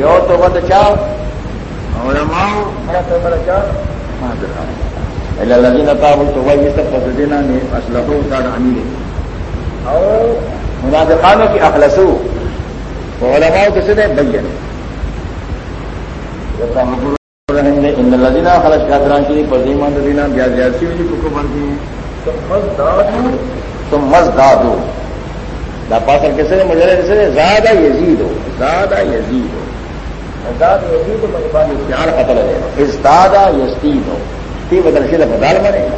You تو بند چا علماء۔ بڑا تو بڑا چا اللہ نتاب تو وہی سب فصل دینا نے اسلحوں کا امیر اور منافقانوں کی اخلصو۔ تو علماء کسی نے بین۔ ان لدینہ خلش کافران کی پردیمان دینا۔ بیاض جیسی بھی کو بنتی ہیں تم مز دادو۔ دا پاسر کسی نے مجھے کسی زیادہ یزید ہو زیادہ یزید ہو پیار قتل ہے۔ ازدادہ یزید ہو تی بدل سے بدال مرے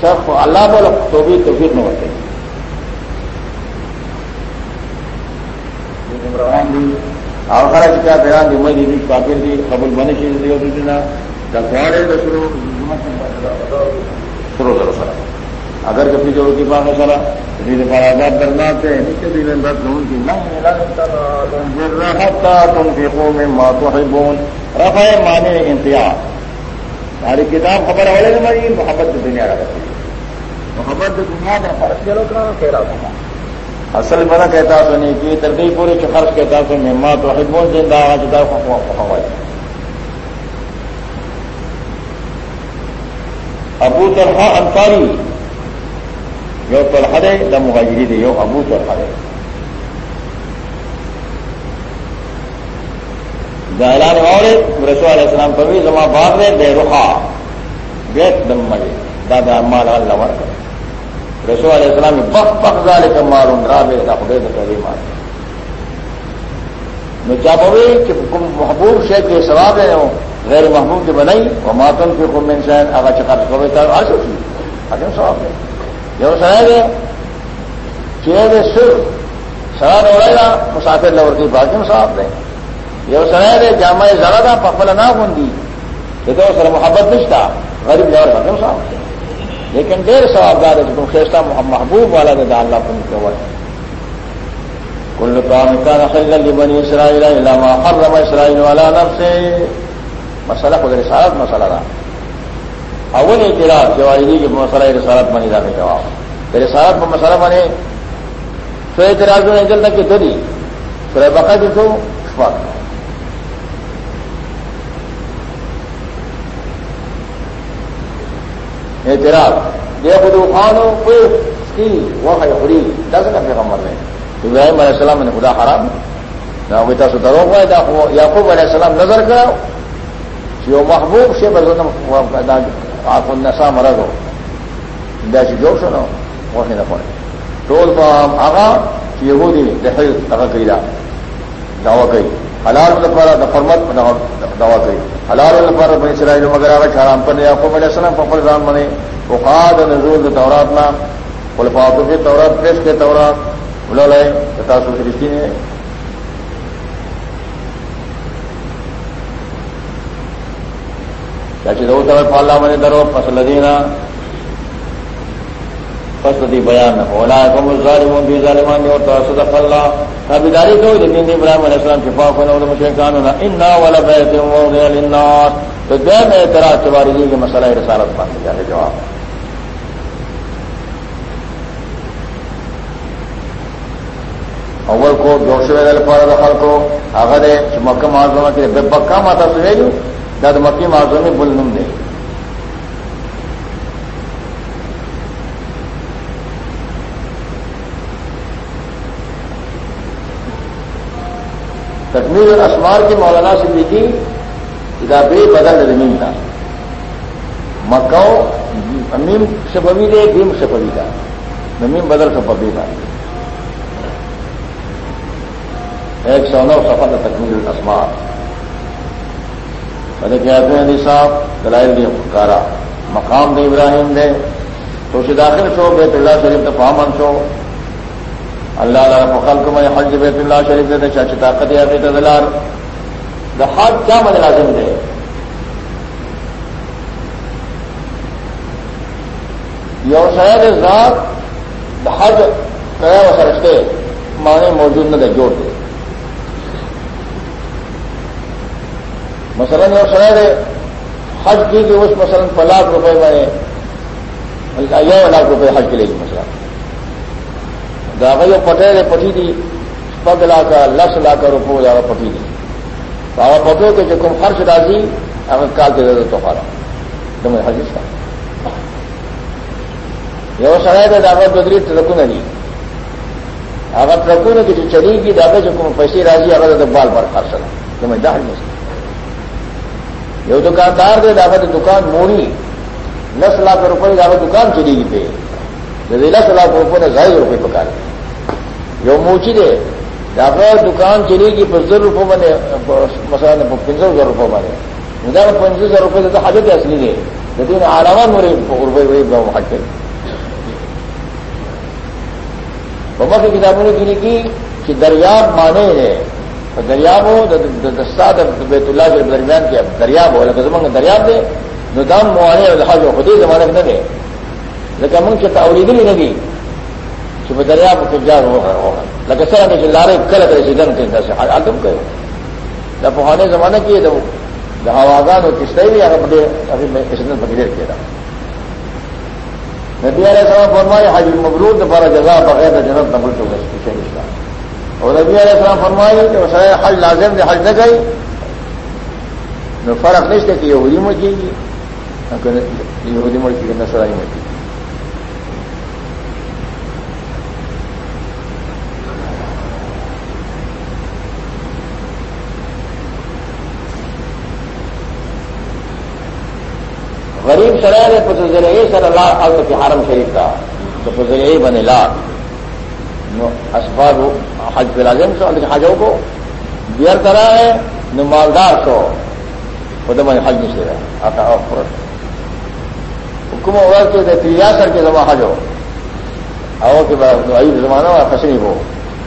سب اللہ بولو تو بھی تو پھر نہ ہوتے اور خرچ کیا بیان دی مجھے دی کافر دی قبول بنے چیز دی ہوتی نا۔ دکھواڑے تو شروع شروع کرو سر۔ اگر کبھی جو کی بات ہے سر آزاد درناتے ہیں نیچے بھی میں بات لوں کی تم فیقوں میں ماتو ہے بون رفا مانے امتیاز ہماری کتاب خبر والے نے مری، محبت دنیا رکھتی محبت دنیا کا فرق چلو کرا کہہ رہا تھا اصل بنا کہتا سنی کی ترقی پورے خرچ کہتا سو میں ماں تو حکمون زندہ آج ابو طرح انصاری یو طرح دے، دا مہاجری دے، یو ابو طرح دے۔ اعلان اور رسول علیہ السلام پر بھی زما باغ دے بے رخا۔ بیت دم مجھے دادا مال اللہ کر رسول علیہ السلام بخ بخ زال کا ماروں را بے، دا خدے دا پہلی مار میں کیا پوے کہ محبوب شیخ کے ثواب ہے غیر محبوب کے بنائی وہ ماتم کے خود میں انسان آگا چکا تو تھا آ سکتی حکم ثواب ہے۔ جو سرائے گئے چیئر سر سرا دوڑے گا، مسافر لور کی باقی صاحب دیں۔ یہ سرائے دے جامع زیادہ تھا پفل نہ بندی یہ تو سر محبت نہیں تھا غریب لور حکم صاحب دیں۔ لیکن ڈیر ثواب دار ہے تم خیستہ محبوب والا دے ڈالنا پن کے وقت کل کام کا نقل بنی اسرائیل علامہ حرم اسرائیل والا نب سے مسئلہ خود رسالت مسئلہ رہا۔ اول اعتراض جواہری کی مسئلہ رسالت بنی رہا جواب رسالت میں مسئلہ بنے تو اعتراض میں جلد کی دری پھر بقا جو تو اعتراض۔ یہ خود خان خانوں کو کی وہ ہے خری دس کا پیغمبر نے۔ ابراہیم علیہ السلام نے خدا حرام۔ نہ بیٹا سو درو ہے یعقوب علیہ السلام نظر کراؤ۔ جو محبوب سے بزن آپ نشا مرض ہو۔ جیسی جو سنو وہ نہ پڑے ٹول پام آگا یہودی دہل دغا کئی دعوا کئی۔ حلال الفارا دفرمت دعوا کئی۔ حلال الفار بنی اسرائیل مگر آگا چھارام پر یعقوب علیہ السلام پپر زان بنے۔ وقاد نزول دورات نا۔ خلفاؤں کے تورات، پیش کے تورات۔ بلا لائے تتا سو رشتی جی، نے چاچی دو تو پالا میں درو فصل دینا فصل دی بیان ہونا کم ظالمون بھی ظالمان اور تو صدق اللہ تابیداری تو دین دی ابراہیم علیہ السلام شفا کو نو مشرکان ہونا انا ولا بیت موضع للناس۔ تو دے میں اعتراض چواری دی کہ مسئلہ رسالت پاس جائے جواب۔ اول کو جوش پڑا دخل کو اگر مکہ معذمہ کے بے پکا ماتا سوے جو داد مکی معذوں میں بل دے۔ تکمیل اسمار کی مولانا سے لکھی کتابیں بدل زمین تھا مکو امیم سے ببی دے بھیم سے پبی تھا زمین بدل سے پبی تھا ایک سو نو سفر تکمیل الاسمار۔ میں کہتے ہیں صاحب؟ دلائل دی پکارا۔ مقام دے ابراہیم دے۔ تو اسے داخل سو بیت اللہ شریف تو فامن سو اللہ اللہ فخل کو میں حج بیت اللہ شریف دے، چاچی طاقت یا بیت دلار دا حج کیا مجھے لازم دے؟ یو شہر ذات دا حج کیا وہ سرچتے مانے موجود نہ دے، جوڑ دے۔ مثلاً اور شرح حج کی کہ اس مثلاً پر لاکھ روپئے میں یا لاکھ روپئے حج کے لیے مسئلہ داغی پٹے پٹھی دی پگ لا کر لس لا کر روپو جا پٹھی دی۔ بابا پٹو کے جو کم خرچ راضی اگر کال کے دے تو پارا تمہیں حجیز کا۔ یہ سڑے دے داغت بدری ترکو نہیں اگر ترکو نے کسی چلی گی داغے جو کم پیسے راضی اگر بال پر خرچ رہا تمہیں دہل نہیں۔ یہ دکاندار دے داغت دکان موڑی لس لاکھ روپئے داغت دکان چلی گی پہ لس لاکھ روپئے نے ظاہر روپئے پکارے جو موچی دے ڈاکٹر دکان چلے گی پچر روپئے بنے مسئلہ پنچر ہزار روپئے بنے۔ مجھے پنچیس ہزار روپئے تو حاجت اصلی دے۔ لیکن آرام میرے روپئے وہی حج بابا کی کتابوں نے کی کی کہ دریاب مانے ہے۔ دریاب ہو دستاد بیت اللہ کے درمیان کے دریاب ہو لگا دریاب دے ندام موانے جو خودی زمانے میں نہ دے لیکن من کے تعوری بھی نہیں دی کہ وہ دریا کو جان ہوگا ہوگا لگے سر کہ لارے کل کرے سیزن کے اندر سے آدم کرے نہ پہانے زمانے کی تو ہواگان اور کس طرح بھی اگر ابھی میں کسی دن کیا نبی علیہ السلام فرمائے حج مبرود دوبارہ جزا بغیر جنت نبل تو گئی پیچھے اور نبی علیہ السلام فرمائے کہ وہ حج لازم نے حج نہ گئی۔ فرق نہیں تھا کہ یہ ہوئی مڑ کی یہ ہوئی مڑ کی نسل آئی مڑ کی غریب شرح ہے پزر سر اللہ خالص کے حرم شریف کا۔ تو پزر بنے لاکھ اسباب حج پہ لازم سو حجوں کو بیئر کرا ہے نو مالدار سو خود میں حج نہیں سے رہا آتا حکم ہوگا کہ تریا سر کے زما حج ہو۔ او کہ عید زمانہ اور خسنی ہو۔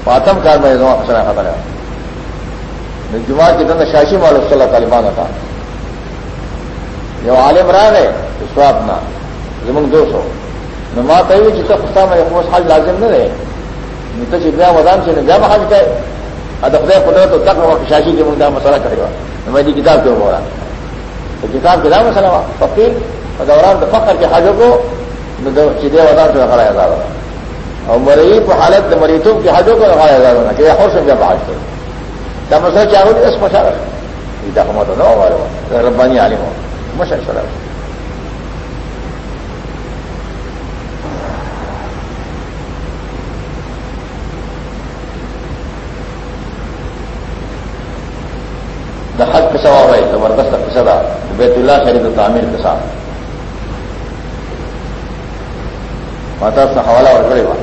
پاتم کار میں زما خسنا خطرہ جمعہ کی دن شاشی مال صلی اللہ طالبان تھا جو عالم راہ ہے اس وقت نا زمن دو سو۔ نما کہی جس کا میں حج لازم نہ رہے تو بیا ودان سے بیا حج کہ ادب قدرت تو تک وقت شاشی کے مدعا مسئلہ کرے گا میں جی کتاب کیوں ہو تو کتاب کے نام مسئلہ ہوا فقیر اور دوران دفاع کر کے حاجوں کو سیدھے ودان سے رکھا جاتا رہا اور مریض حالت مریضوں کے حاجوں کو رکھا جاتا ہونا کہ اور سے بیا حج کیا مسئلہ چاہو اس مشا رکھے دفعہ تو نہ ہمارے ربانی عالم ہو مشا چلا دخت پسا ہوا ہے زبردست بیت اللہ شریف تعمیر کے ساتھ۔ ماتا سے حوالہ اور کرے گا۔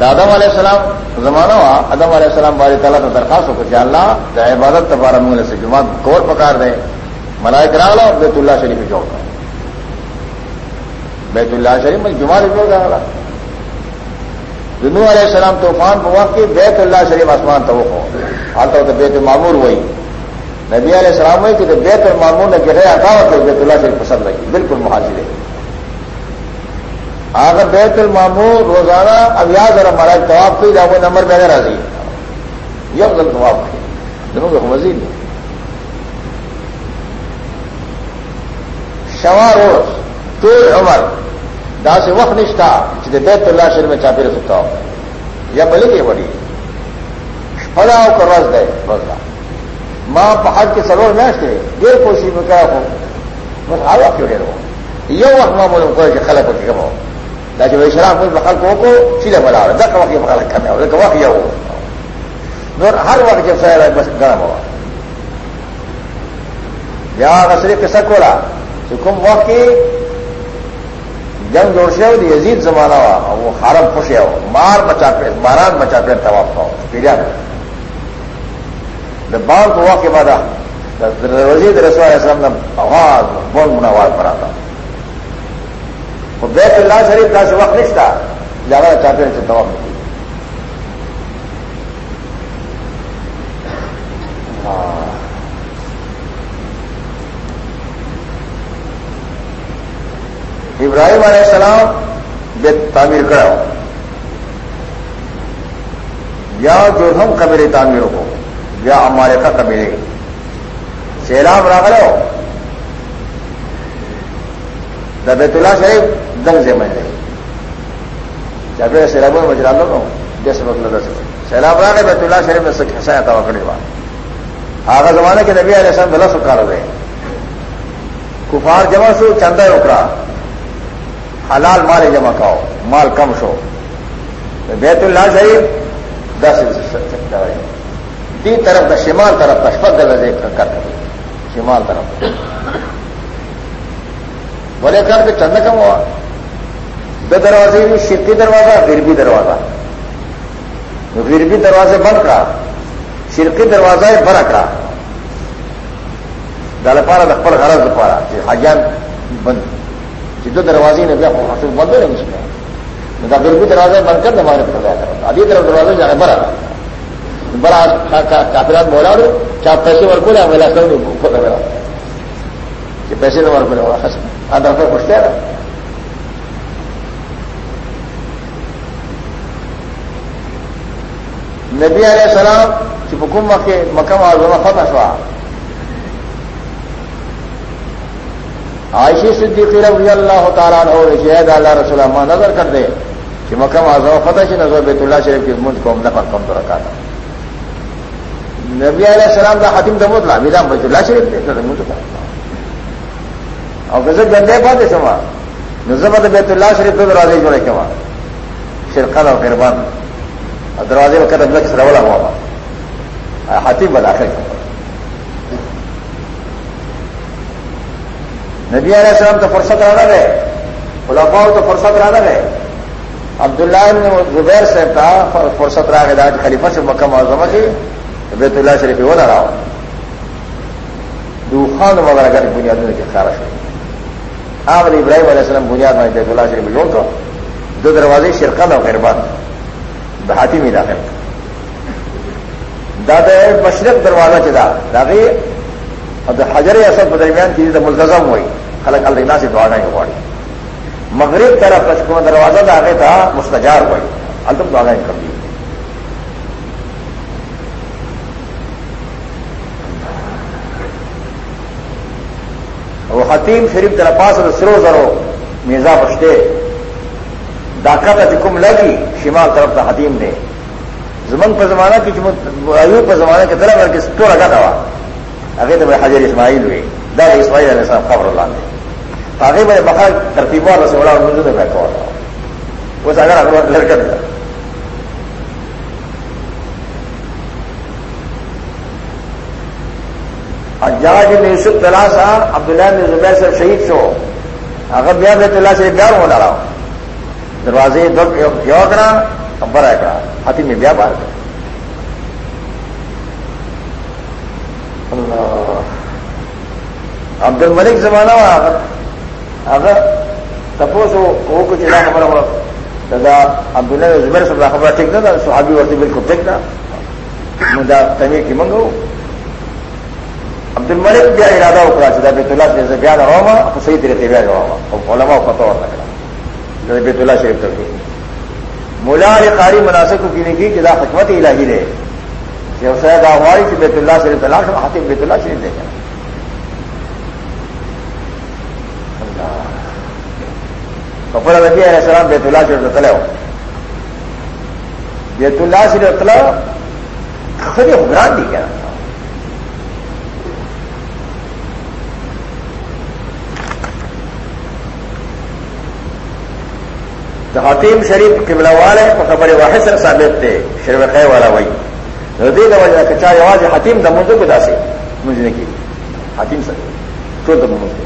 دادم علیہ السلام زمانہ ہوا ادم علیہ السلام باری تعالیٰ تو درخواست ہو کہ اللہ چاہے عبادت تبارہ منگلے سے جمع کور پکار دیں ملائے کرا لا اور بیت اللہ شریف جوڑ کر بیت اللہ شریف میں جمع جوڑ رہا دنو علیہ السلام طوفان ہوا کہ بیت اللہ شریف آسمان تو وہ حال تو بیت معمور ہوئی نبی علیہ السلام ہوئی کہ بیت المامور نے گرے ہٹا تو بیت اللہ شریف پسند لگی بالکل محاذ ہے اگر بیت المامور روزانہ، اب یاد ذرا ہمارا طواف کی جب وہ نمبر میں راضی۔ یہ افضل طواف کی دونوں کو مزید نہیں۔ شوا روز تو عمر۔ دا سے وقت نشتا جتنے بیت اللہ شریف میں چاپی رہ سکتا ہو یا بلے کے بڑی پڑا ہو کر روز گئے روزہ ماں پہاڑ کے سرور میں سے دیر کوشش میں کیا ہو؟ بس ہر وقت کیوں ڈیر یہ وقت ماں بولے کو خلق ہوتی کم تاکہ وہ شراب کو بخل کو سیدھے بڑا رہا دس وقت یہ بخال کرنے ہو وقت یہ ہو۔ ہر وقت جب سہر بس گرم ہوا۔ یا صرف کے سکوڑا کم وقت کی جنگ جوڑ سے ہو یزید زمانہ ہوا وہ حرم خوشیا ہو مار بچا پہ، باران بچا پہ طواف ہو پیریا بال کو وقت کے بعد وزید رسول السلام نے آواز بول من آواز بنا تھا وہ بیت اللہ شریف کا سے وقت نہیں تھا زیادہ چاہتے سے طواف نہیں ابراہیم علیہ السلام بے تعمیر کرو یا جو ہم قبیلے تعمیر ہو یا ہمارے کا قبیلے سیلاب راگ رہے ہو بیت اللہ شریف دنگ سے میں جب سیلاب میں مجرا لو جیسے مطلب سیلاب رہا بیت اللہ شریف میں سے کھنسایا تھا وکڑے بات آگا زمانے کے نبی علیہ السلام بلا سکھا رہے۔ کفار جمع سو چندہ اکڑا۔ حلال مال جمع کھاؤ مال کم شو۔ بیت اللہ شریف دس تین طرف دا شمال طرف کا شپت درجے کر شمال طرف. بولے کر کے چند کم ہوا. دو دروازے بھی شرکی دروازہ، غربی دروازہ. غربی دروازے بند کرا شرکی دروازہ بڑا کرا دل پارا دخل غرض پارا حاجان بند. دو دروازے نے بند ہو رہے اس میں. غربی دروازے بند کر ہمارے ابھی طرف دروازے جانے بڑا بڑا کافرات بولا دو چاہ پیسے ور کھولے میرا سر کھولا میرا کہ پیسے تو ور کھولے آدھا روپئے پوچھتے ہیں نبی علیہ السلام چې حکوم کې مکه معظمه فتح شو عائشہ صدیقی رضی اللہ تعالیٰ عنہ رشید اللہ رسول اللہ نظر کر دے کہ مکہ معظمہ فتح شي نظر بیت اللہ شریف کی منت کو ہم نفر کم تو رکھا تھا۔ نبی علیہ السلام کا حتیم دموت لا، میرا بیت اللہ شریف دے منت کا اور غزل گندے بات ہے سما نظر بیت اللہ شریف تو راضی جوڑے کے وہاں شرکت اور قربان دروازے میں قدم لکھ سرولا ہوا۔ تھا ہاتھی بنا کر نبی علیہ السلام تو فرصت رہا گئے خلافاؤ تو فرصت رہا گئے عبداللہ نے زبیر سے تھا فرصت رہا گیا خلیفہ سے مکہ معظمہ کی۔ بیت اللہ شریف وہ نہ رہا دوخان وغیرہ کا بنیاد میں خارش ہوئی آپ ابراہیم علیہ السلام بنیاد میں بیت اللہ شریف لوٹ دو دروازے شرکت اور خیربان دہاتی میں داخل دادا مشرق دروازہ چدا داغی حجر اصد درمیان کی ملتظم ہوئی خلق النا سے دوڑنا ہی ہوا مغرب طرف کچھ دروازہ داغے تھا مستجار ہوئی التم دوڑنا کر دی وہ حتیم شریف طرف پاس سرو زرو میزا بچتے ڈاکہ کا چکم لگی شمال طرف تھا حتیم نے زمن پر زمانہ کی ایوب پر زمانہ کی طرف کے تو لگا تھا اگے تو حضر اسماعیل ہوئی دا اسماعیل علیہ السلام خبر اللہ نے آگے میں بخا ترتیب والا سے بڑا منظور میں بیٹھا ہوا تھا وہ اگر اگر لڑکا دیا جہاں جن یوسف تلا سا عبداللہ نے زبیر سے شہید شو۔ اگر بیا بیت اللہ سے پیار ہو ڈالا دروازے یو کرا خبر ہے کرا۔ ہاتھی میں بیا بار کر عبد الملک زمانہ اگر تپوس وہ کچھ نہ خبر ہو دادا عبد اللہ زبیر سب خبر ٹھیک نہ تھا، صحابی ورتی بالکل ٹھیک تھا۔ مجھے تمیر کی منگو عبد الملک بیا ارادہ اکڑا چاہتا بیت اللہ سے بیا نہ ہوا صحیح طریقے بیا نہ ہوا علماء پتہ اور لگ بیت اللہ شریف کر کے مولا قاری مناسب کو پینے کی جدا حکمت الہی رہے کہ سید آہواری سے بیت اللہ شریف ته تلاش ہاتھ بیت اللہ شریف دے گا کپڑا رضی علیہ السلام بیت اللہ شریف تلے ہو بیت اللہ شریف تلا خود حکمران دی کیا تو حتیم شریف قبلہ والے کو خبر واحد سے ثابت تھے، شریف خیر والا وہی۔ ردی کا وجہ کہ چاہے آواز حتیم دم تو خدا سے مجھے کی۔ حتیم سر تو دم مجھے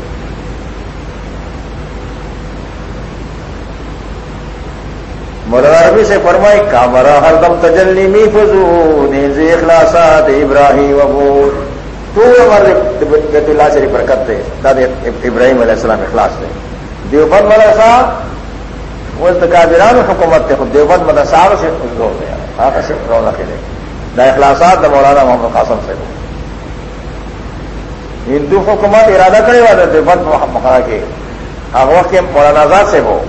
مولانا ربی سے فرمائی، کامرا ہر دم تجلی می فضو نیز اخلاصات ابراہیم ابو۔ تو ہمارے بیت اللہ شریف برکت دے۔ داد ابراہیم علیہ السلام اخلاص دے۔ دیوبند والا صاحب وہ کابران حکومت تھے، خود دیوبند مدرسار سے خوش ہو گیا ہاں کیسے رونا کے لیے دا اخلاصات دا مولانا محمد قاسم سے ہندو حکومت ارادہ کرے والے دیوبند مکھا کے ہر وقت کے مولانا آزاد سے ہو۔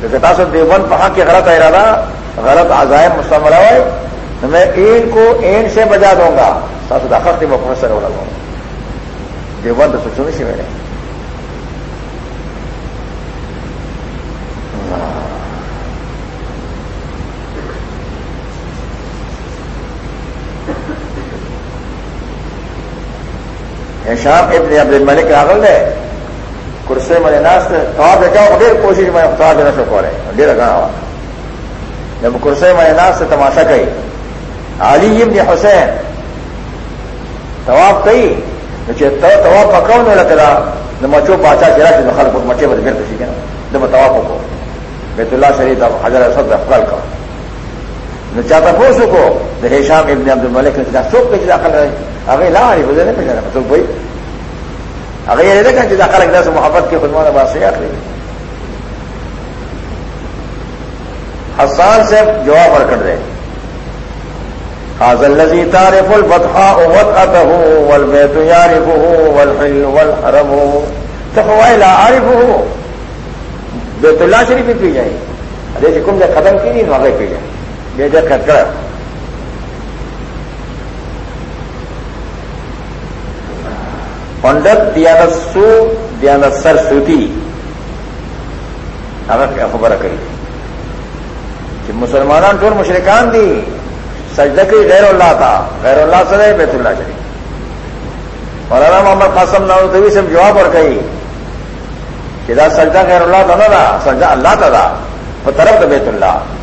جیسے سے دیوبند وہاں کے غلط ارادہ، غلط عزائم مستمر ہوئے۔ تو میں این کو این سے بجا دوں گا۔ سات داخت میں پروفیسر ہو لگوں دیوبند تو سنی سی میں نے۔ شام ابن عبد الملک راغل دے کرسے میں ناس کہا بیٹا ڈیر کوشش میں خطا دینا شو کو رہے ڈیر گنا ہوا۔ جب کرسے میں ناس تماشا کئی۔ علی ابن حسین طواف کئی طواف پکڑ نہیں لگتا نہ مچو پاچا چلا کہ خل مچے بد گھر کسی کے نا جب طواف کو۔ بیت اللہ شریف حضر اسد افغال کا۔ نہ چاہتا پوسو کو؟ شام ابن عبد الملک نے سوکھ کے داخل رہے اگر لا رہی بجے نہیں پہچانا تو کوئی اگر یہ دیکھا کہ داخل رکھنا سے محبت کے خدمان بات سے آخری حسان سے جواب اور کر دے حاضل الذي تعرف البطحاء وطأته والبيت يعرفه والحل والحرم. تخوى لا عارفه. بیت اللہ شریف بھی پی جائے ارے جکم نے ختم کی نہیں وہاں پی جائے بے جب پنڈت دیانت سر سوتی خبر کہ مسلمان ٹور مشرقان دی سجدہ غیر تھا غیر اللہ بیت اللہ شریف مولانا محمد قاسم جواب اور کہی کہ سجدہ غیر اللہ تھا نا سجدہ اللہ تھا طرف تو بیت اللہ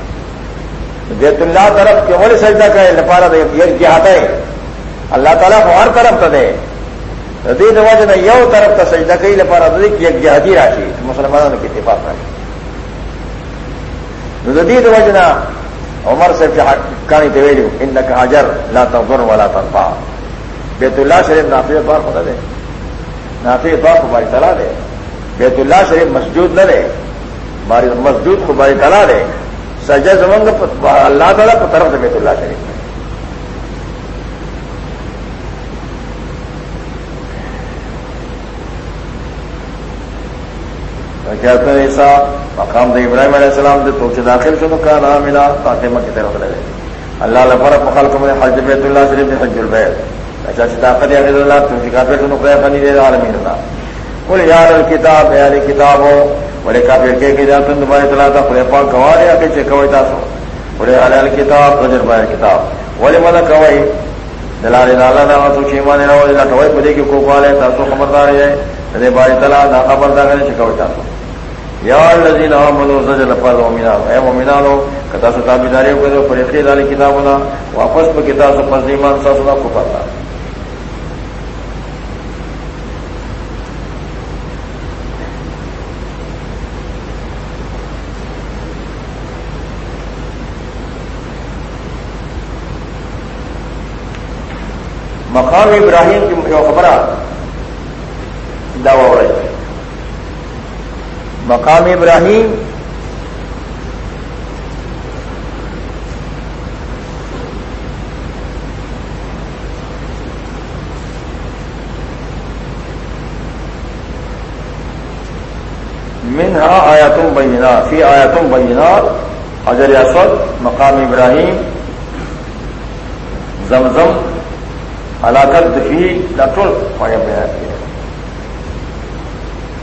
بیت اللہ طرف کیوں بولے سجدہ کہ لپارا یہ کیا ہے اللہ تعالیٰ کو ہر طرف تو دے ردی وجہ نے یو طرف تو سجدہ کئی لپارا تو ایک جہادی راشی۔ مسلمانوں کی اتفاق راشی ردی وجہ عمر سے کہانی دیویلو ان کا حجر لا تنظر والا تنفا بیت اللہ شریف نافی اطوار خدا دے۔ نافی اطوار کو باری تلا دے۔ بیت اللہ شریف مسجود نہ دے مسجود کو باری تلا دے۔ سجا زمنگ اللہ تعالیٰ کو طرف دے بیت اللہ شریف میں۔ کہتے ہیں ایسا مقام دے ابراہیم علیہ السلام دے تو داخل شدو کا نام ملا فاطمہ کی طرف لگے اللہ لفرق مخالف میں حج بیت اللہ شریف حج البیت۔ اچھا صداقت یا غیر اللہ تم شکا بیت نو قیام نہیں دے عالمین اللہ۔ بولے یار الکتاب یا علی کتاب ہو بولے کافی کے کہ جا تم تمہارے تلا تھا بولے پاک گوا دیا کہ چے کوئی تاسو۔ بولے علی الکتاب رجر بائر کتاب۔ بولے مدہ کوئی۔ دلال لالا دا تو چیمان رہو اللہ کوئی بدے کی کو والے تاسو خبردار ہے۔ دے باری تلا دا خبردار ہے چے کوئی تاسو۔ یا لذین آمنو زجل پر مومنان۔ اے مومنانو کتا سو تابداری کو دو پر اخیر علی کتابنا، واپس پا کتاب سو پس ایمان سا سنا کو پتا مقام ابراہیم کی خبرہ دعوی ہو رہی مقام ابراہیم منہا آیا تم بہینا فی آیا تم بہینا حضر اسود، مقام ابراہیم، زمزم ہلاکت دفی ڈاکٹر بیان کیا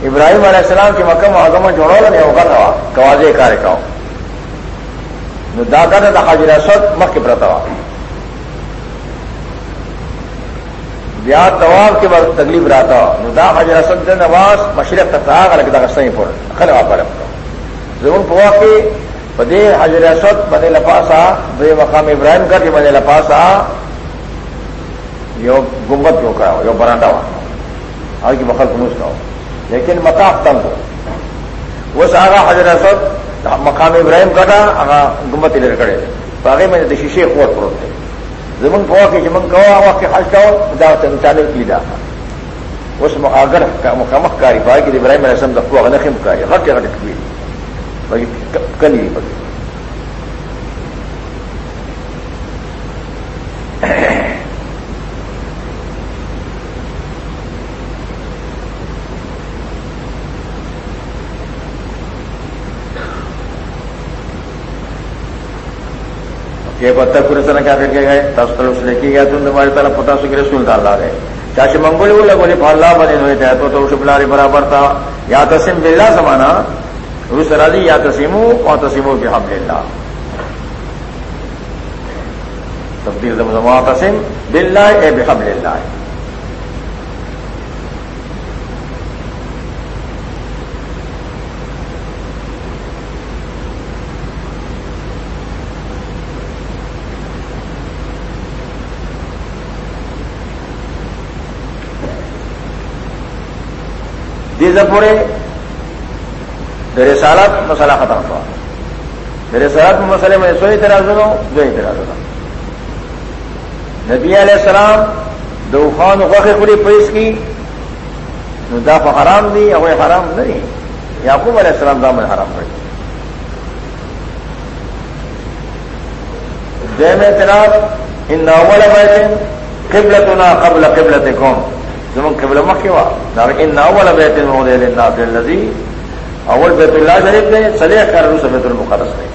ابراہیم علیہ السلام کی مکم اعظم جوڑو نہیں ہوگا تھا کواجے کار کا۔ دادا نے حاضر اسد مکھ پرتوا بیا طواب کے بعد تکلیف رہتا دا حاضر اسد نے نواز مشرق تھا الگ دا سہیں پور خل واپر ضرور پوا کے بدے حاضر اسد بدے لپاسا، بے مقام ابراہیم کر کے بدے لپاسا۔ یو گمبت جو کا ہو یو برانڈا ہوا آج کی بخل فنوس کا ہو لیکن مقام تنگ ہو۔ وہ سارا حضرت اسد مقام ابراہیم کٹا آگا گمت لے کڑے تو میں نے شیشے قوت پڑو تھے زمن کہا کہ جمن جی کہو آوا کہ حج کہو دعوت چالو کی دا۔ اس اگر مقامک کاری پائے کہ ابراہیم علیہ السلام دکھو اگر نخم کاری غٹ غٹ کبھی کلی پڑی کہ پتہ پورے طرح کیا کر کے گئے تس طرف سے لے کے گیا یہ بتر پورے طرح کیا گئے؟ تب تل اس لے کے تم تمہاری طرف پتا سو گرے سن ڈال رہے چاچے منگولی بولے جی بولے لا بنے ہوئے تھے تو اس بلاری برابر تھا۔ یا تسیم بلّہ زمانہ، روس راضی یا تسیمو اور تسیمو کے حمد اللہ تبدیل زمزما تسیم بلّہ اے بحب اللہ دیز پورے میرے سالات مسئلہ ختم ہوا۔ میرے سالات میں مسئلے میں سو اعتراض ہو، دو اعتراض ہونا نبی علیہ السلام دو خان وقت پوری پیش کی داف حرام دی او حرام نہیں یعقوب علیہ السلام دام حرام پڑی۔ جے میں اعتراض، ان اول بیت قبلتنا قبل قبلتکم۔ زمون قبل مکه وا. دا ان اول بیت مولد للناس الذي اول بیت الله شریف دے، صلیح کر رو بیت المقدس دے.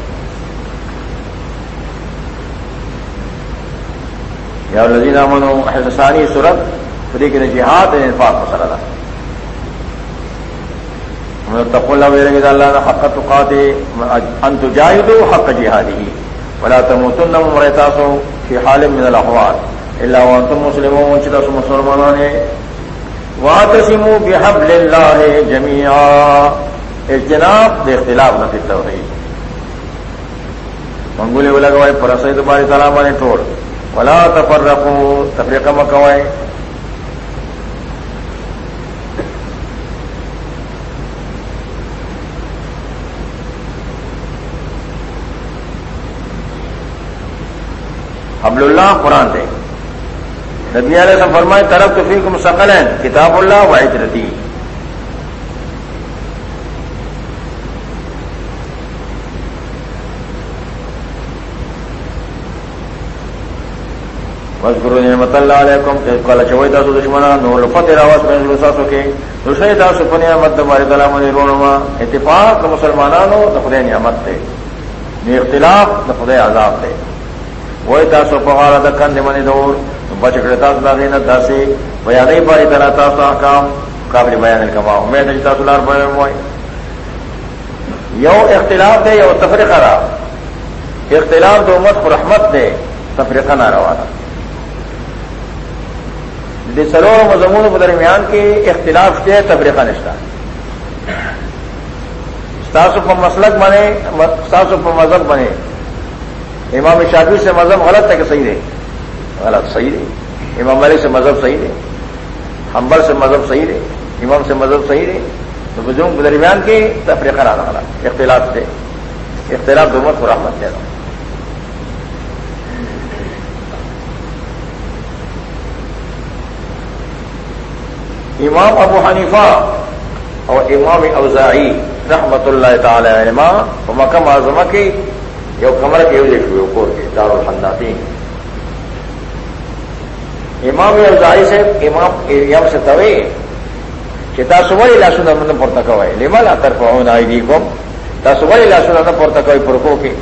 یا الذين امنوا احسانی صورت فریق نے جہاد انفاق مسئلہ دا. تقول الله ویرے اللہ حق تقاتے ان تجاهدوا حق جهاده ولا تموتن مرتاسو في حال من الاحوال. الا وانتم مسلمون چتا مسلمانوں نے واتسموا بحبل الله جميعا اجتناب دے اختلاف نہ فی التوحید منگولے وہ لگوائے پر سید باری تعالیٰ نے ٹوڑ ولا تفرقوا تفریقہ مکوائے حبل اللہ قرآن دے۔ نبی علیہ السلام فرمائے، طرف تو فیکم سقل ہیں کتاب اللہ واحد رتی۔ بس گرو نعمت اللہ علیکم کل چوئی تاسو دشمنا نور فتح راوس میں لساسو کے۔ دوسرے تاسو پنی احمد دباری کلام علی رونما اتفاق مسلمانانو دخدے نعمت تے۔ اختلاف دخدے عذاب تے۔ وہی تاسو پہاڑا دکن دمنی دور۔ بچکڑے تاس لاگے نہ داسے بیا نہیں پاری طرح تاس کام، قابل بیان کما۔ میں نہیں تاسو لار بیان موئی یو اختلاف دے، یو تفریقہ رہا اختلاف دو مت رحمت دے، تفریقہ نہ روا تھا سرور مضمون کے درمیان کے اختلاف دے، تفریقہ نشتہ ستاسو پر مسلک بنے ستاسو پر مذہب بنے۔ امام شافی سے مذہب غلط ہے کہ صحیح رہے غلط صحیح رہے۔ امام علی سے مذہب صحیح رہے۔ حمبر سے مذہب صحیح رہے۔ امام سے مذہب صحیح رہے۔ تو بزرگ درمیان کے تفریح آنا والا اختلاف سے اختلاف دمت کو رحمت دے رہا امام ابو حنیفہ اور امام اوزاعی رحمت اللہ تعالی علما مکم اعظم کی یو کمر کے ہوئے کور کے دار الحناتی امام اوزائی سے امام یم سے توے چتا سوال لاسو نہ پورتا کوي لما لا ترفعون ايديكم تا سوال لاسو نہ پورتا کوي پرکو کې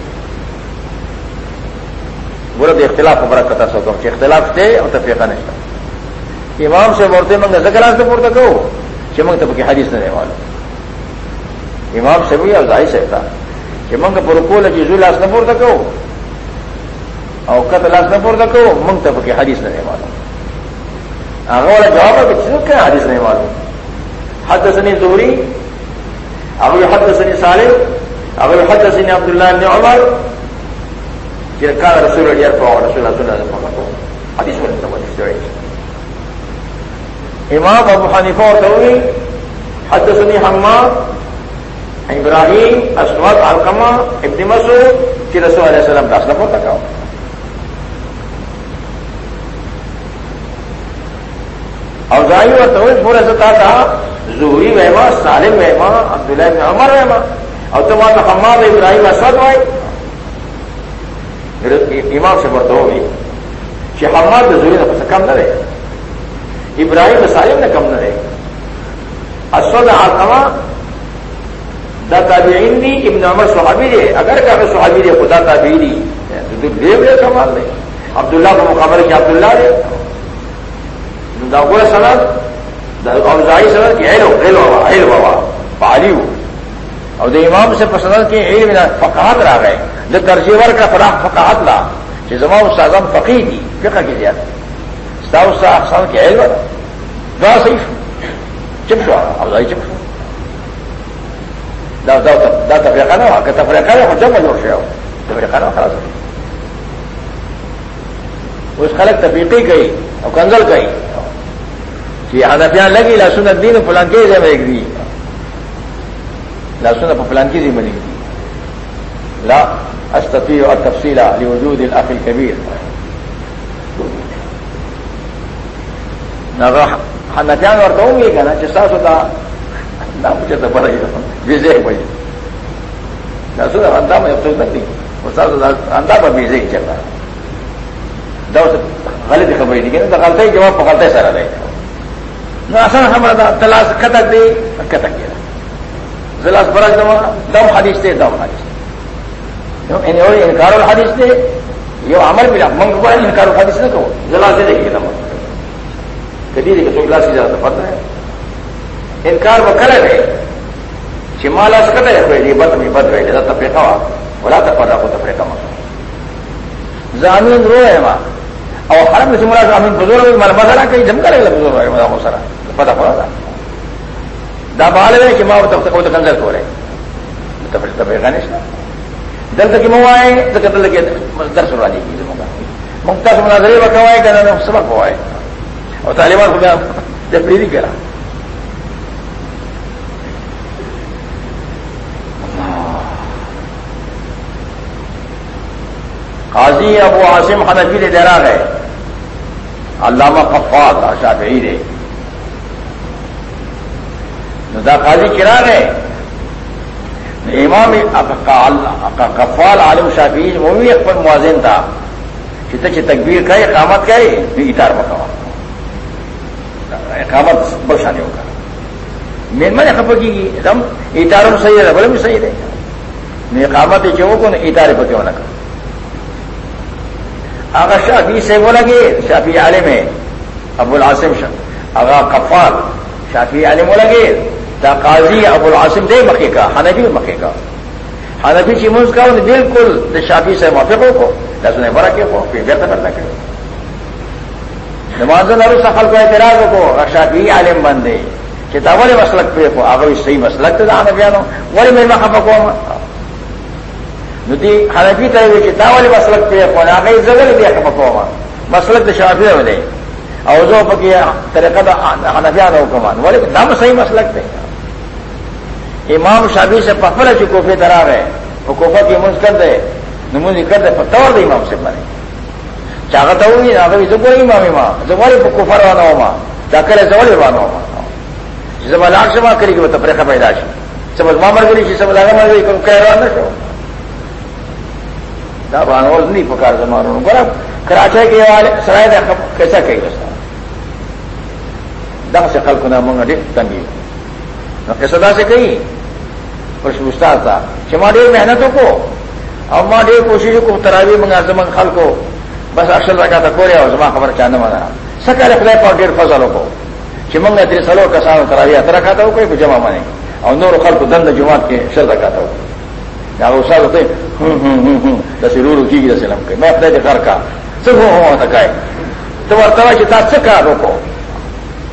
ګوره د اختلاف خبره کتا سو کوم چې اختلاف ته او تفریقه نشته امام سے ورته موږ ذکر لاس پورتا کوو چې موږ ته په حدیث نه دیوالو امام سے وی اوزائی سے تا چې موږ پرکو له جزو لاس نه پورتا کوو او کته لاس نه پورتا کوو موږ ته په حدیث نه دیوالو هغه ولا جواب ہے ورکړي چې حدیث نه معلوم؟ حدثني زهري هغه حدثني صالح هغه حدثني عبد الله بن عمر چې کله رسول الله يرفع رسول الله صلى الله عليه وسلم حدیث ورته وایي امام ابو حنیفه ورته حدثني حماد ابراهيم اسود علقمه ابن مسعود چې رسول الله صلى الله عليه وسلم تاسو نه پوښتنه کاوه اوزائی اور تو پورا ستا تھا زہری وحما سالم وحما عبداللہ بن عمر وحما اور تمہارا حماد ابراہیم اسد ہوئے۔ امام سے مرد ہوئی کہ حماد زہری نے کم نہ رہے۔ ابراہیم سالم نے کم نہ رہے۔ اسد آتما دا تابعین دی، ابن عمر صحابی رہے اگر کہ صحابی رہے خدا تابعی تو دیو رہے کمال رہے عبداللہ کو مقابل کیا؟ عبداللہ رہے دا گوره سند، دا اوزائی سند کی علم علم علم بابا پالی او د امام سے پسند کے علم فقاحت را گئے جو ترجیور کا فراح فقاحت لا کہ زما استاذم فقی دی، فقہ کی زیادہ۔ ستا استاد احسان کے علم، دا صحیح۔ چپ شو، اوزائی چپ شو۔ دا دا دا تفریقہ نہ ہوا، کہ تفریقہ نہ ہو جمع جوڑ شو۔ تفریقہ نہ خلاص۔ ہو اس خلق تفریقی گئی، اور کنزل گئی۔ کہ حنفیان لگی لہسن الدین فلان کے جب ایک دی۔ لہسن فلان کی بنی دی۔ لا استفی اور تفصیلہ علی وجود العقل کبیر حنفیان اور کہوں گی کہنا چسا سوتا نہ مجھے تو بڑا ہی ویزے بھائی۔ لہسن اندھا میں اب تو نہیں۔ اندھا پر ویزے ہی چل رہا دو غلط خبریں نہیں، کہ غلطی جواب پکڑتے سارا رہے۔ گا نو آسان ہمارا تلاش کتک دے کتک گیا زلاس برج دما دم حدیث دے دم حدیث دے اور یعنی انکار الحدیث دے یہ عمل ملا منگ کو انکار الحدیث نہ کہو زلاس دے دیکھیے دم کدی دیکھے تو گلاس کی زیادہ پتہ ہے انکار وہ کرے گئے شمالا سے کتنے رکھے یہ بد میں بد رہے تفریقہ ہوا بولا تھا پتا کو تفریقہ مت زامین رو ہے وہاں اور ہر میں سمرا زامین بزرگ مسئلہ کہیں جم کرے له بزرګ ہے مزہ سره پتا پڑا تھا دا بال ہے کہ ماں تب تک وہ تو کنزل کو رہے تب تب گنیش دل تک مو آئے تو درس را درس اڑا دی تاسو مناظره وکوي کنه نو سبق وای او اور طالبان کو بیا د نہیں کړه قاضی ابو عاصم حنفی نے ڈرا گئے علامہ قفال شافعی نے دا قاضی کرا گئے امام کفال عالم شافی وہ بھی ایک پر موازن تھا۔ چت تکبیر کا اقامت کا اتار بکوا اقامت برشانے ہوگا۔ مین میں خبر کی گی۔ دم اتاروں صحیح ہے بولے بھی صحیح رہے۔ اقامت چو کو اتارے پہ کر اگر شافی سے بولا گے شافی عالم ہے، ابو العاصم شاہ اگر کفال شافی عالم بولا گے دا قاضی ابو العاصم دے مکے کا، حنفی مکے کا۔ حنفی چیمنس کا بالکل شافی سے موافقوں کو دس نے بڑا کے کو، پھر ویت کرنا کرے۔ نماز نرو سفل کو اعتراض کو شافی عالم بندے۔ کتابوں مسلک پہ کو آگے صحیح مسلک تھا حنفیانو وہی میرے مخا کو۔ ندی حنفی طرح کتاب والے مسلک پہ کو آگے زگر دیا خپکو مسلک شافی ہو دے. اور جو پکی طریقہ حکمان. بولے دم صحیح مسلک تھے امام شادی سے پکڑے چی کوفے درا رہے وہ کوفا کی منز کر دے. نمونی کر دے پتور دے امام سے بنے. چاہتا ہوں گی نہ کبھی زبر امام امام. زبر کوفر وانا ہو چاکر زبر وانا ہو ماں جسے میں لاکھ سے ماں کری گی وہ تفریقہ پیدا شی. سب ماں مر گئی سب لگا مر گئی کہہ رہا شو دا بانول نہیں پکار زمانوں بڑا کراچے کے والے سرائے دا کیسا کہی رستا دا سے خلق نہ منگا ڈے تنگی. کیسا دا سے کہی استاد تھا چما ڈیر محنتوں کو؟ اور ماں ڈیر کوششوں کو تراوی منگا زمن خل کو بس اکثر رکھا تھا کوریا اور زما خبر چاند مانا سکا رکھ پاؤ ڈیر فضلوں کو. چمنگا تیرے سلو کا تراوی ات رکھا تھا کوئی جمع مانے اور نور خل کو دند جماعت کے شر رکھا تھا یا استاد ہوتے دسی رو کی گی دسی لم میں اپنے گھر کا سب ہوں تکائے تو توا چتا سکا روکو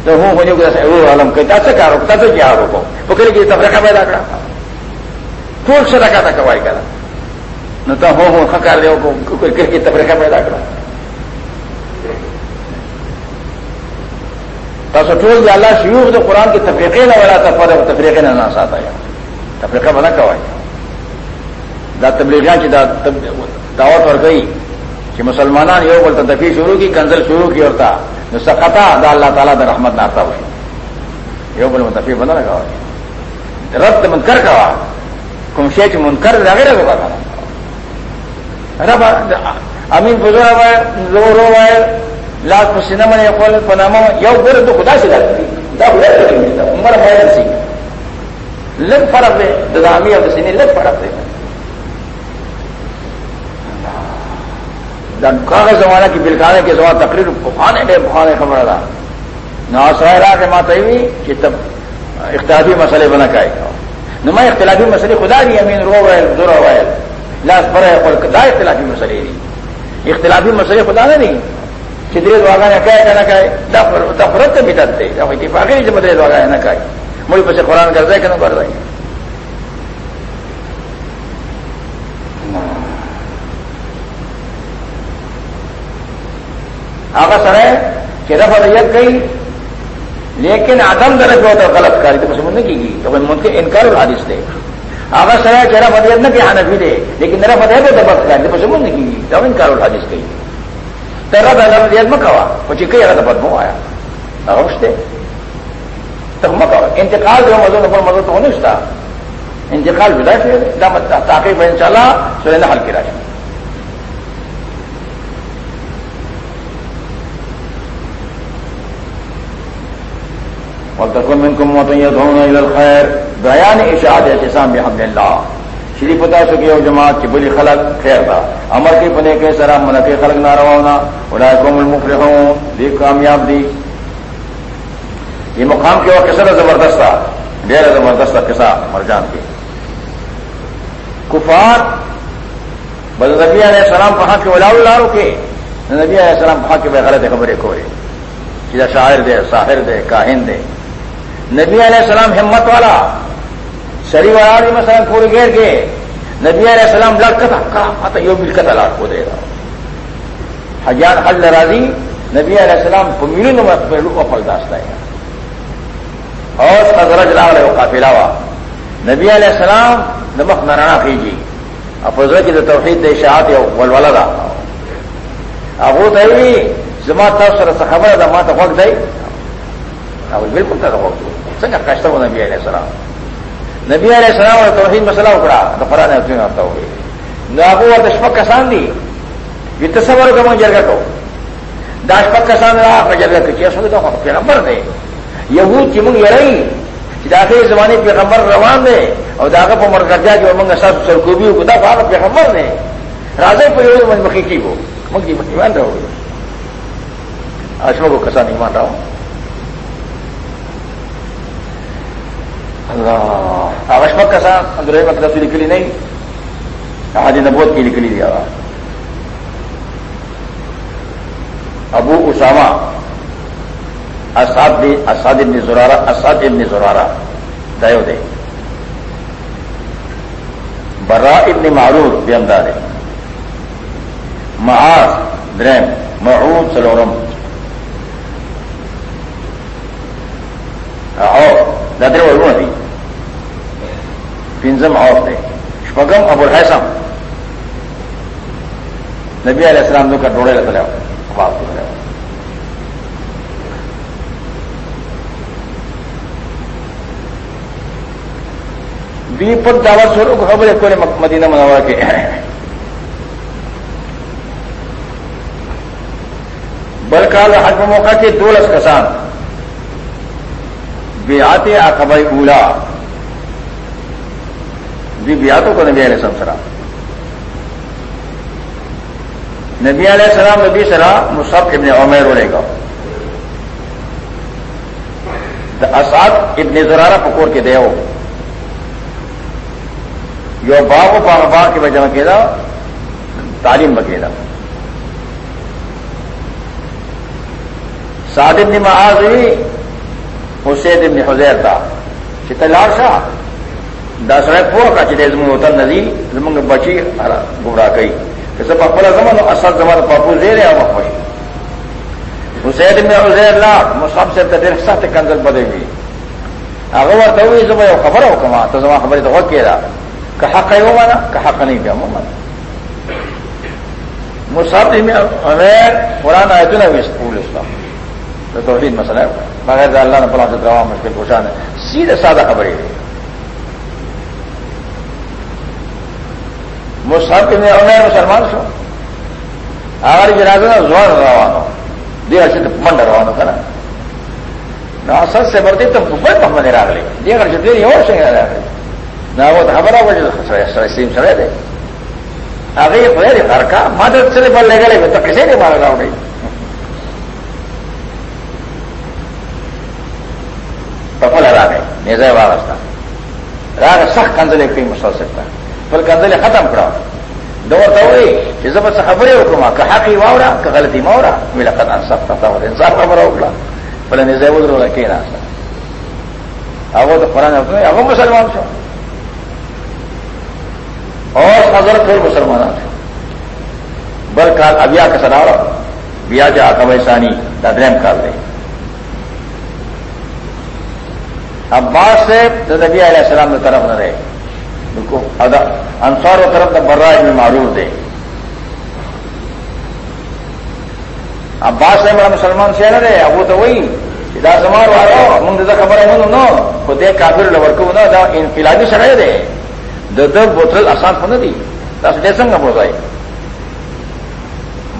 تو ہوں ہونے کو رو عالم کے تا سکا روکتا تو کیا روکو وہ کرے گی تب رکھا پیدا کرا ٹول سے رکھا تھا کوائی کرا نہ تو ہو ہو خکار دے کوئی کر کے تفریقہ پیدا کرا تو ٹول دے اللہ شیوخ جو قرآن کی تفریقے نہ بڑا تھا پر تفریقے نہ نہ ساتھ آیا تفریقہ بنا کوائی دا دعوت اور گئی کہ مسلمان یہ بولتا دفی شروع کی، کنزل شروع کی اور تھا جو سقطا دا اللہ تعالیٰ دا رحمت ناتا ہوئی یہ بول متفی بنا لگا رد من کر کہا کوم شی چې منکر دا غیره وکړه. رب امین بزرگ وای زور وای لاس په سینه باندې خپل په یو ګور ته خدا سے سي دا خدای ته دی عمر مایل سي لږ فرق دی، د دامي او د سینې فرق دی. دا زمانہ کې بلکانه کې زما تقریر بخانه ډېر بخانه خبره ده نو سره راځه ما ته وی چې تب اختلافي مسئله بنا کوي نما اختلافی مسئلے خدا دی امین رو ویل دور ویل لاس پر ہے دا اختلافی مسئلے دی۔ اختلافی مسئلے خدا نہ نہیں چدری دعا نہ کہے نہ کہے دا بھی دتے دا اتفاقی جب مدرے دعا نہ کہے مجھے پسے قرآن کر دے کہ نہ کر دیں آگا سر ہے کہ رفع ریت گئی لیکن عدم درج ہو تو غلط کاری تو پسند نہیں کی تو من کے انکار الحادث دے۔ آغاز سرا چہرہ بدیت نہ کہ حنفی دے، لیکن میرا بدے تو دبت کاری تو پسند نہیں کی تو انکار الحادث کہی تیرا پہلا بدیت میں کہا وہ چکے اگر دبت آیا۔ اغوش دے۔ تو مکہ انتقال جو مزہ نفر مزہ تو ہونے تھا انتقال جدا پھر دامت تاکہ بہن چلا سورے نہ حل کی راشن وقت من کو متعین الخیر بیان اشاعت احتسام بحمد اللہ شریف پتا سکی اور جماعت کی بلی خلق خیر تھا امر کی پنے کے سرا من کے خلق نہ روانا اڑا قوم المفر ہوں دیکھ کامیاب دی یہ مقام کے وقت کسر زبردست تھا ڈیر زبردست تھا کسا مرجان کے کفار بد نبی علیہ السلام کہاں کے ولا اللہ روکے نبی علیہ السلام کہاں کے بغیر دے خبریں کوئے سیدھا شاعر دے، ساحر دے، کاہن دے نبی علیہ السلام ہمت والا شری والا بھی مثلا پورے گیر کے نبی علیہ السلام لڑکتا کہا یو مل کر لاٹ کو دے گا حجان حج راضی نبی علیہ السلام کو ملی نمت پہ لوگ پل داستا ہے اور حضرت لاؤ وہ کافی لاوا نبی علیہ السلام نمک نرانا کیجیے۔ اب حضرت کی توحید دے شاہت یا ولولا دا۔ اب وہ دئی زما تب سر خبر دا ماں تو وقت دئی بالکل تک وقت څنګه کشته و نبی علیہ السلام؟ نبی علیہ السلام اور توحید مسئلہ اکڑا تو فرا نے اتنے آتا ہوگی نابو اور دشپک کسان دی یہ تصور کا من جرگا کو داشپک کسان رہا اپنا جرگا کی چیز ہوگی تو پیغمبر دی. دے یہود کی منگ یرئی داخل زمانے پیغمبر روان دے اور داغا پر مرکزیا جو منگ سب سرکوبی کو دا فاغ پیغمبر دے راجے پر یہ من مخی کی وہ منگ ایمان رہو گے کسان ایمان رہا ہوں اللہ آغشمک کا ساتھ اندر مطلب سے نکلی نہیں۔ حاجی نبوت کی نکلی دیا ابو اسامہ اساد اساد ابن زرارا اساد ابن زرارا دیو دے۔ برا ابن معرور بے اندار معاذ درم معود سلورم۔ اور دادر ورونه دي پنځم عوف دی. شپږم، ابو الحسن. نبی علیہ السلام نو کا ډوړې راځله خپل کړو دی پر دعوت شروع خبریں کولې مدینہ منوره کې. بلکال حج موقع کې دولس کسان. بے بیات آقبہ اولا بھی کو نبی علیہ السلام سرا نبی علیہ السلام نبی سرا مصحف ابن عمیر رولے گا. اساد ابن زرارہ پکور کے دیو یو باغ و باغ باغ کے بجا کے تعلیم بکیلا سعد ابن معاذ حسین ابن حزیر تھا چتلار شاہ دس رائے پورا کا چلے زمن ہوتا ندی زمن بچی گمراہ کئی کہ سب اپنا زمان اصل زمان پاپو زیر ہے وہ خوش حسین ابن حزیر لا مصحب سے تدیر سخت کنزل بدے ہوئی اگر وہ تو ہوئی زمان خبر ہو کما تو زمان خبر تو وقت کہہ رہا کہ حق ہے وہ مانا کہ حق نہیں پیا وہ مانا مصحب ابن عمیر قرآن آئے تو نہ اسکول اسلام تو توحید مسئلہ ہے بغیر اللہ نے پلا سے دوا مشکل پوچھا ہے سیدھے سادہ خبر مصحف کے میرا میں مسلمان سو ہماری جنازہ نا زور روانو دی اچھے تو منڈ روانو تھا نا سر سے بڑھتے تو بڑے محمد راگ لے دی اگر جو دیر اور سنگ رہا ہے نہ وہ ہمارا وہ جو سیم سڑے دے۔ آگے یہ پڑے گھر کا مدد سے بل لے گئے تو کسی نہیں مارا گا نہیں پپل راگ ہے نیزا وارستا راگ سخت کنزلے کئی مسل سکتا ہے پل کنزلے ختم کرا دور تو ہوئی کہ زبر سے خبریں حکما کہ حقی واورا کہ غلطی مورا میرا قدر سخت تھا اور انصاف خبر ہوگا پل نیزا ودر ہوگا کہ راستہ اب تو قرآن اپنے اب مسلمان چھو اور حضرت پھر مسلمان تھے بلکہ ابیا کا سنا بیا جا کبھی سانی دادریم کر دے عباس سے تو نبی علیہ السلام کی طرف نہ رہے انصار و طرف نہ برائے میں معروف دے۔ عباس سے بڑا مسلمان سے نہ رہے اب وہ تو وہی۔ دا زمار والو منگ دا خبر ہے نو۔ کو دے کافر لور کو نہ دا انفلادی سڑے دے۔ د د بوتل آسان ہونا دی۔ دس ڈے سنگ بوزائی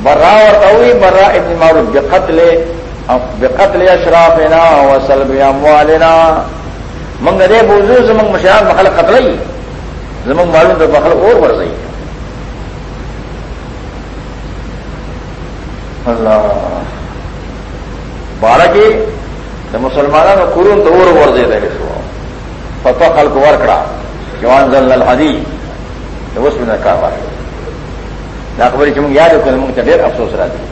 برا اور توئی برا ابن معروف بقتل بقتل اشرافنا وسلب اموالنا۔ منگ دے بوزو زمنگ مشران مخل قتل زمنگ معلوم تو مخل اور ورزئی اللہ. بارہ کی مسلمانوں قرون تو اور ور دے دے سو پتہ خلق ورکڑا. جوان زل الحدی. اس میں نہ کہا نہ خبر چمنگ یاد ہو منگ ڈیر افسوس رہا دی.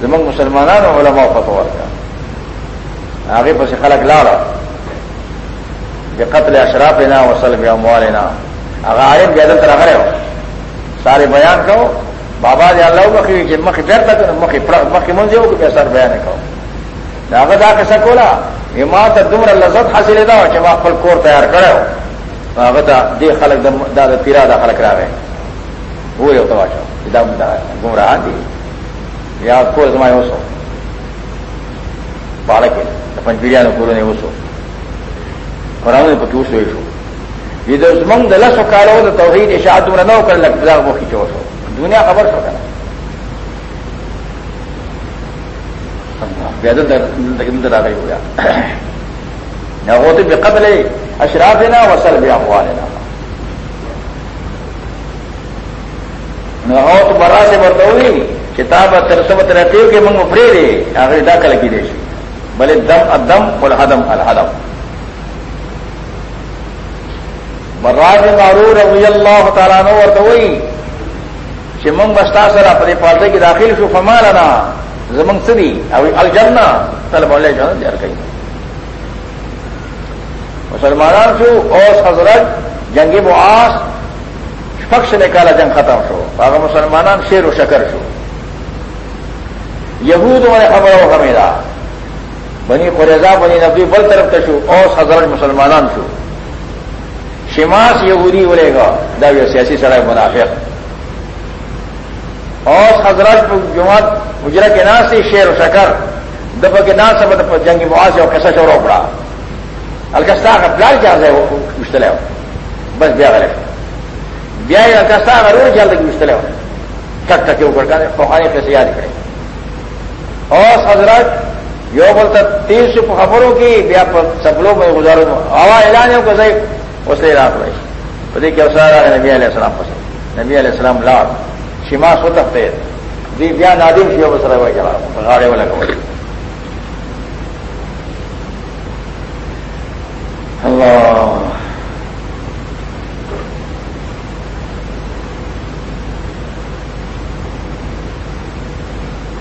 زمنگ مسلمانوں علماء فتح ورکا آگے پس خلق لا رہا کہ قتل اشراف لینا وسل بیا موا سارے بیان کہو بابا جی اللہ مکھی مکھی پھر تک مکھی مکھی منجے ہو کہ پیسہ بیان کہو داغ دا کے سکولا یہ ماں تو دمر لذت حاصل دا کہ ماں پھل کور تیار کرے ہو آگے دا دے خلق دا دا تیرا دا خلق را گئے وہ یہ تو دا گمراہ دی یا کو زمائے ہو سو بالک پنچ پیڑیا نے کورو نے وہ سو قرآن نے پکی سو شو. یہ دو زمنگ دل سو کالو دا توحید اشاعت تمہیں نہ کر لگ دا وہ کھینچو سو دنیا خبر سو کرنا زندہ رہی ہو گیا۔ نہ ہوتے بے قتل اشراف دینا وسل بیا ہوا لینا نہ ہو تو برا سے برتا ہوئی کتاب ترسمت رہتے ہو کہ منگ افرے رے آخری داخل کی دیشی۔ بلے دم ادم اور حدم الحدم۔ براج معرور رضی اللہ تعالیٰ نو اور تو وہی کہ بستا سر اپنے پالتے کی داخل شو فما لنا زمنگ سدی ابھی الجنا تل بولے جان جر گئی مسلمان شو، اوس حضرت جنگی معاص پکش نکالا جنگ ختم شو اگر مسلمان شیر و شکر شو۔ یہود میں خبر ہو ہمیرا بنی قریضا بنی نبی بل طرف تشو اوس حضرت مسلمان شو۔ شماس یہودی بولے گا دب سیاسی سڑک منافق۔ اوس حضرت جماعت مجرا کے نام سے شیر و شکر دب کے نام سے مطلب جنگی معاذ اور کیسا چورو پڑا۔ الکستا کا پلان کیا ہے وہ مشتلے ہو بس بیا غلط۔ بیا الکستا کا روز جلد کی مشتلے ہو ٹک ٹک اوپر کا پہانے کیسے یاد کرے۔ اوس حضرت یو بولتا تین سو خبروں کی، بیا سب لوگ میں گزاروں۔ ہوا اعلان کو صحیح اس لیے رات بھائی تو دیکھیے نبی علیہ السلام پسند۔ نبی علیہ السلام لاڑ شما سو تختے دی بیا نادم شیو بس رہے چلا گاڑے والا کو اللہ۔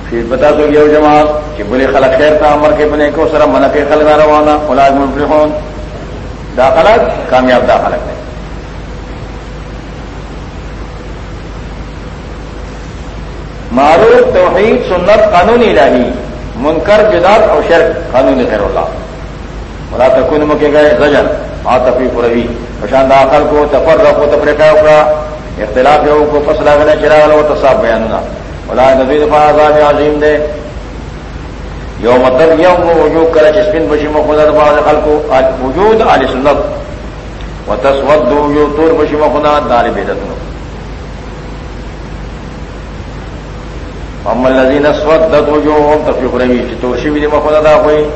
پھر بتا دو یہ جماعت کہ بولے خلق خیر تھا امر کے بنے کو سرا من کے خلق نہ روانا، ملازم مفلحون۔ داخلت کامیاب داخلت ہے۔ معروف توحید، سنت قانونی الہی، منکر جداد اور شرک قانونی خیر اللہ۔ ملا تکن مکے گئے زجن آ تفریح روی پرشان داخل کو تفر رکھو تفریقہ اکڑا اختلاف ہو کو، فصلہ گنے چراغ لو تو صاف بیاننا ملا نزید فاضاب عظیم دے۔ یو مطلب یوم وجود کرے جسمن بشی مخدا بعض خلق کو وجود علی سنت۔ و تسود یو تور بشی مخدا دار بیدت نو محمد نظین اسود دت ہو جو تفریح روی چتورشی بھی مخدا دا ہوئی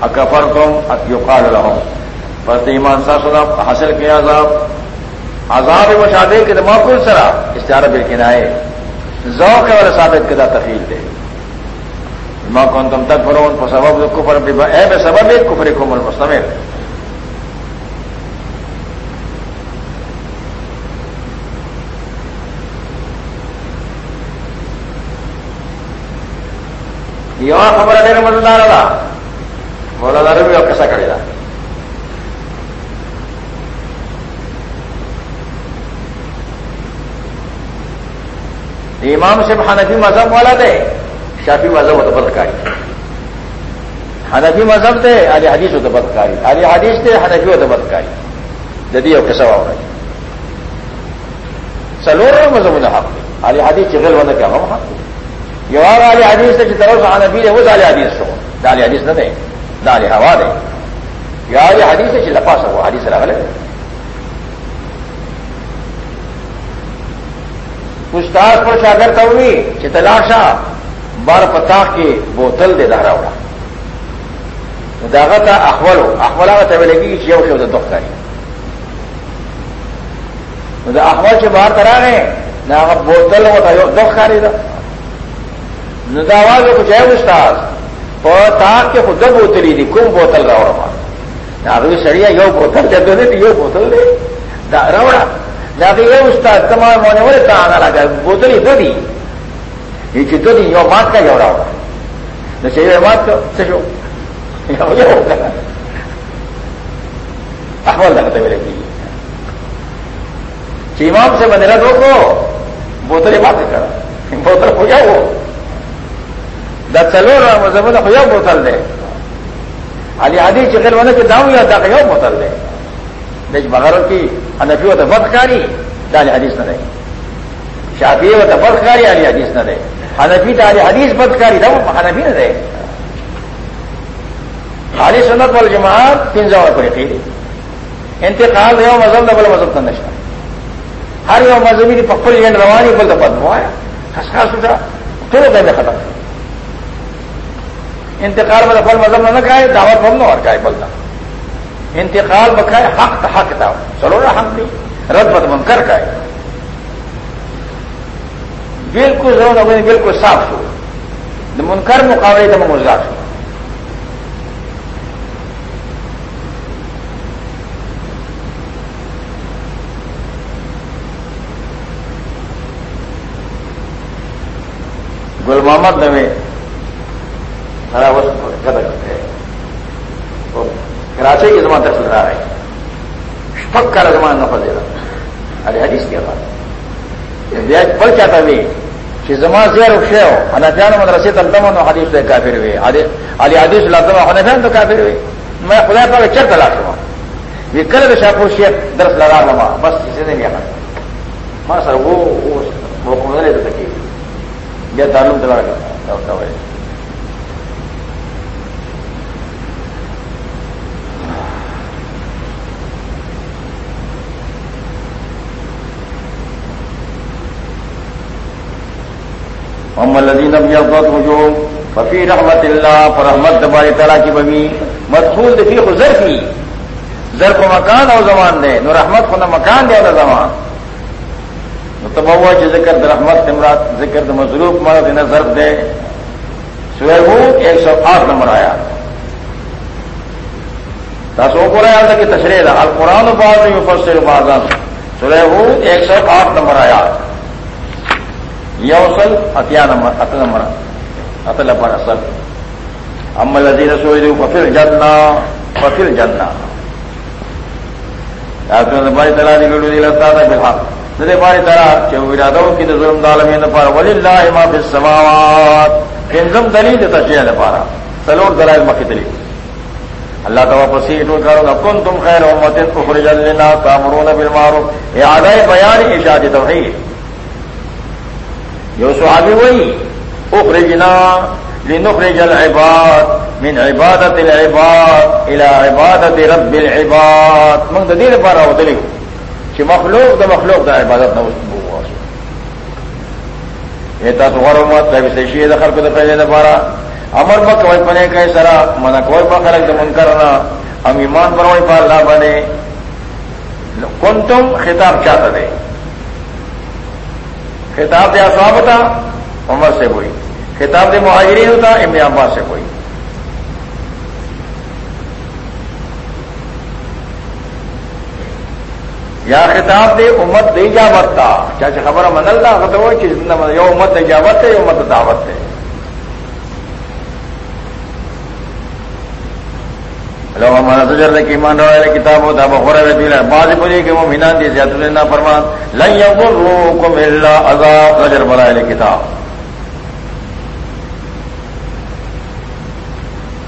اکفر تم یقال رہو بس ایمان سا سنا حاصل کیا عذاب۔ عذاب مشادے کے معقول سرا اشتہار بل کے ذوق والا ثابت کدا تفیل دے۔ ماں کون تم تک فرون پر سبب کفر اے بے سبب ایک کفر کو مل یہ خبر ہے مزدار رہا مولانا بھی اور کیسا کرے گا امام سے حنفی مذہب والا دے شافی مذہب و تو بدکاری حنفی مذہب تھے علی حدیث و تبدکاری علی حدیث تھے حنفی و تبدکاری جدید اور کسا ہو رہی سلور مذہب نے حق دے علی حدیث چغل ہونے کیا ہم حق یہ وہاں علی حدیث سے طرف سے حنفی ہے وہ علی حدیث ہو دالی حدیث نہ دیں دالی ہوا دیں یا علی حدیث ہے لپا سکو حدیث رگل ہے استاد پر شاگر ہوئی چتلاشا بار پتا کے بوتل دے دہرا ہوا۔ داغت اخبل ہو اخبلا کا طبی لگی کہ یہ شو دکھ کری اخبار سے باہر کرا رہے نہ بوتل ہوتا ہے دکھ کاری تھا نداواز کچھ ہے استاد اور تاک کے خود بوتلی تھی کم بوتل روڑا نہ سڑیا یو بوتل جب دے تو یو بوتل دے۔ روڑا نہ یہ استاد تمام ہونے والے کہاں آنا لگا بوتل ہی دو دی۔ یہ چتو دی یو مات کا جوڑا ہوگا نہ چاہیے مات کا سشو احمد لگتے میرے کی چیمام سے بندرا دو کو بات کرا بوتل ہو جاؤ دا چلو مذہب ہو جاؤ بوتل دے علی آدھی چکر ہونے کے داؤں یا دا کہ بوتل دے دیکھ بغیر کی انفی بدکاری دال حدیث نہ شادی ہوتا بدکاری علی حدیث نہ رہے حنفی دال حدیث بدکاری تھا وہ حنفی نہ رہے خالی سنت وال جماعت تین زور پڑے تھی۔ انتقال یو مذہب نہ بولے مذہب کا نشہ۔ ہر یو مذہبی کی پپل جی اینڈ روانی بول تو پدم آیا خس خاص اٹھا پھر وہ ختم۔ انتقال میں دفل مذہب نہ کھائے دعوت بم نہ اور کیا بولتا انتقال بکھائے حق حق تھا چلو نا حق نہیں رد بد من کر کا بالکل ضرور بالکل صاف ہو منکر مقابلے تو میں گزار گل محمد نوے سارا وقت کرتے کراچی کی زمان تک رہا ہے پک کا رزمان نفع دے رہا ارے حدیث کیا بات بیاج پڑ کیا تھا بھی کہ زمان زیر اکشے حنفیانو مدرسې ته تلتم نو حدیث ته کافر ہوئے علي حدیث لازم حنفیان ته کافر ہوئے میں خدا پر چر تلاش وی کله کل شاپور شیخ درس لگا لما بس کسی نے نہیں آنا وو سر وہ وہ کھولنے لیتے تھے یا تعلق دلا دا لذین اب ابت جو ففی رحمت اللہ پر رحمت دباری تعالیٰ کی بمی مدخول دفی خزر کی۔ زر کو مکان اور زمان دے، نو رحمت کو نہ مکان دے نہ زمان۔ تب ہوا جو ذکر رحمت نمرات ذکر مضروف مرد نہ ضرب دے۔ سویبو ایک سو آٹھ نمبر آیا۔ تاسو کو رہا تھا کہ تشریح تھا القرآن باز میں فصل بازن سویبو ایک سو آٹھ نمبر آیا۔ یوسل اتیا نمبر ات نمبر اتل پر اصل ام لذین سوئدو ففل جننا ففل جننا بھائی تلا دی گڑو دی لگتا تھا بالحق. دے بھائی تلا چو ارادوں کی ظلم دالمین پر ولی اللہ ما فی السماوات. پنزم دلیل تشریح پارا سلور دلائل مکی دلیل اللہ تعالیٰ پسی پسیٹ کرو کن تم خیر امت اخرج لنا تامرون بالمعروف. اعادہ بیان اشاد توحید. جو صحابی وہی اخرجنا لنخرج العباد من عبادت العباد الى عبادت رب العباد. من دلیل پارا ہو دلیل کہ مخلوق دا مخلوق دا عبادت نہ ایتا تو غور امت دا بسی شیئے دا خلق دا پہلے دا پارا. امر با کوئی پنے کئی سرا، منا کوئی پا خلق دا من کرنا ہم ایمان بروئی پا اللہ بنے. کنتم خطاب چاہتا دے. خطاب دے اصحاب تھا عمر سے کوئی خطاب دے مہاجرین ہوتا، ابن عباس سے کوئی یا خطاب دے امت دے جاوت تھا چاچے خبر منل تھا خطر وہ چیز یہ امت دے جاوت ہے یہ امت دعوت ہے لو ہمارا سجر ایمان کتاب ہوتا بخورا بعض کہ وہ مینان دی زیادت فرمان لن الا عذاب. کتاب.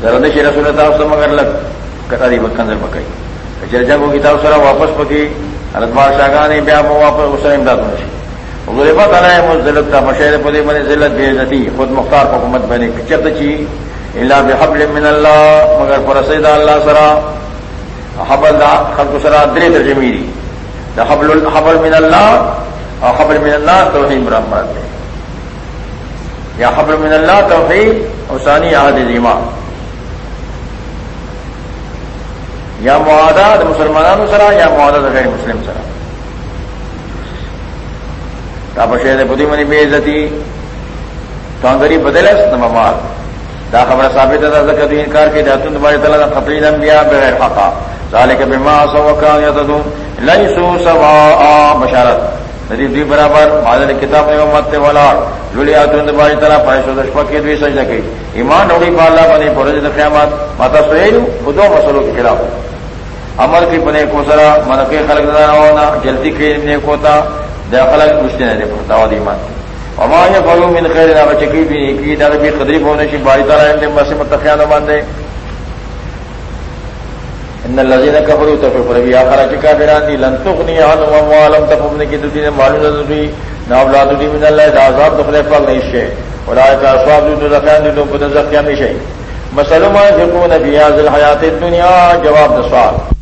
رسول اللہ مگر لگ اچھا سرا واپس پکی. حضرت بادشاہ گانے بیا مو واپس اس امداد نشی غربت علیہ مزلت کا مشہر پدی من بے عزتی. خود مختار حکومت بنے. چت چی اللہ بحبل من اللہ، مگر پر سید اللہ سرا۔ حبل دا خلق سرا درے ترجمیری دا حبل حبل من اللہ، اور حبل من اللہ توحید برحمت یا حبل من اللہ توحید حسانی عہد ایمان یا معادات مسلمانوں سرا، یا معادت غیر مسلم سرا۔ تاب شہر بدی منی بے عزتی کانگری بدلے ممار دا خبر ثابت ہے ذکر زکت انکار کے جاتون تمہارے تعالیٰ خطری انبیاء بغیر حقا ذالک بما سو کان یتدون. لیسو سوا بشارت. ندی دوی برابر حاضر کتاب نے امت تے والا لولی اتون تمہاری طرح پائشو دشپا کی دوی سجدہ کی ایمان اوڑی پالا بنی پورج قیامت. ماتا سہیل دو مسلوں کے خلاف. عمل کی بنے کو سرا من کے خلق نہ ہونا جلدی کے نے کوتا دے خلق مشتے نے پڑتا وا ایمان. کی وما يفعلوا من خير لا بچکی بھی کی دا بھی قدری ہونے شی باری تعالی نے بس متقیان باندے۔ ان الذين كفروا تكفروا بیا خرج کا بیران دی، لن تغني عنهم اموالهم تفهم کی دین معلوم دی نہ اولاد دی من اللہ دا عذاب دخل پاک نہیں شے۔ اولئک اصحاب الذکان دی تو پد زکیہ میں شے۔ مسلمان یکون فی هذه الحیات الدنیا، جواب دسوال